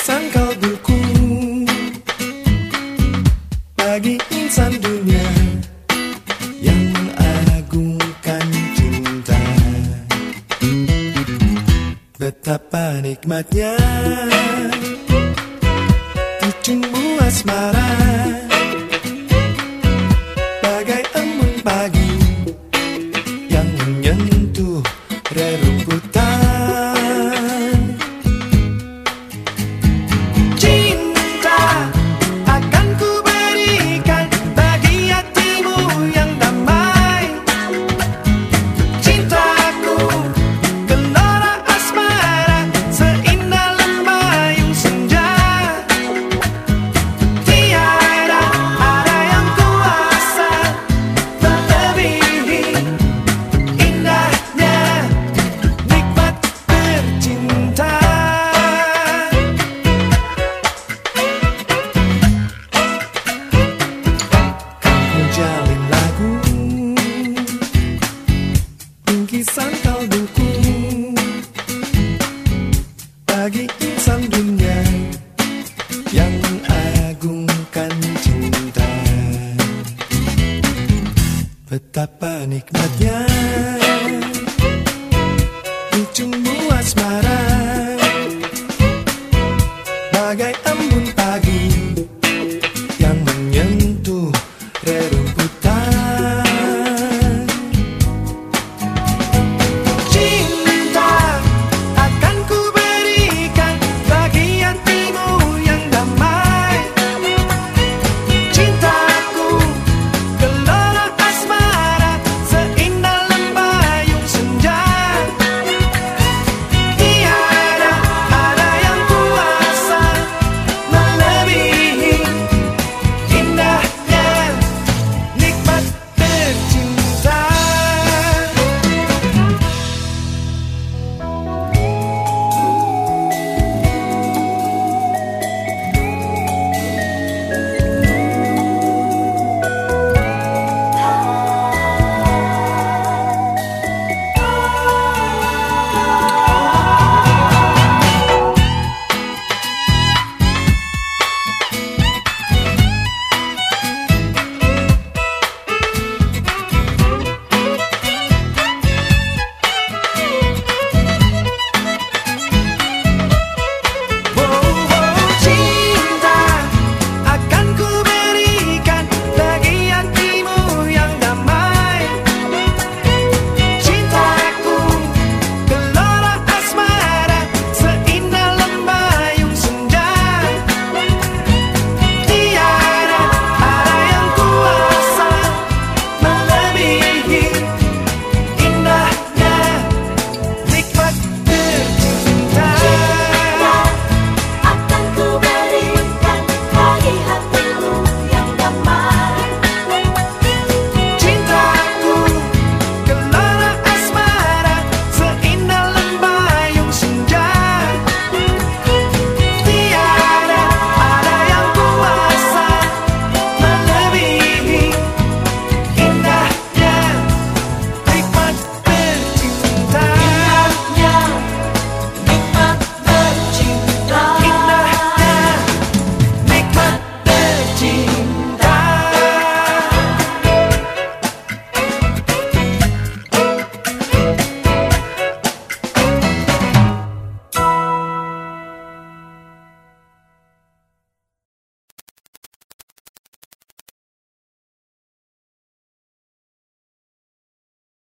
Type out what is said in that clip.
سن دیا گنچ مسا گن باگی سم دن چند پانی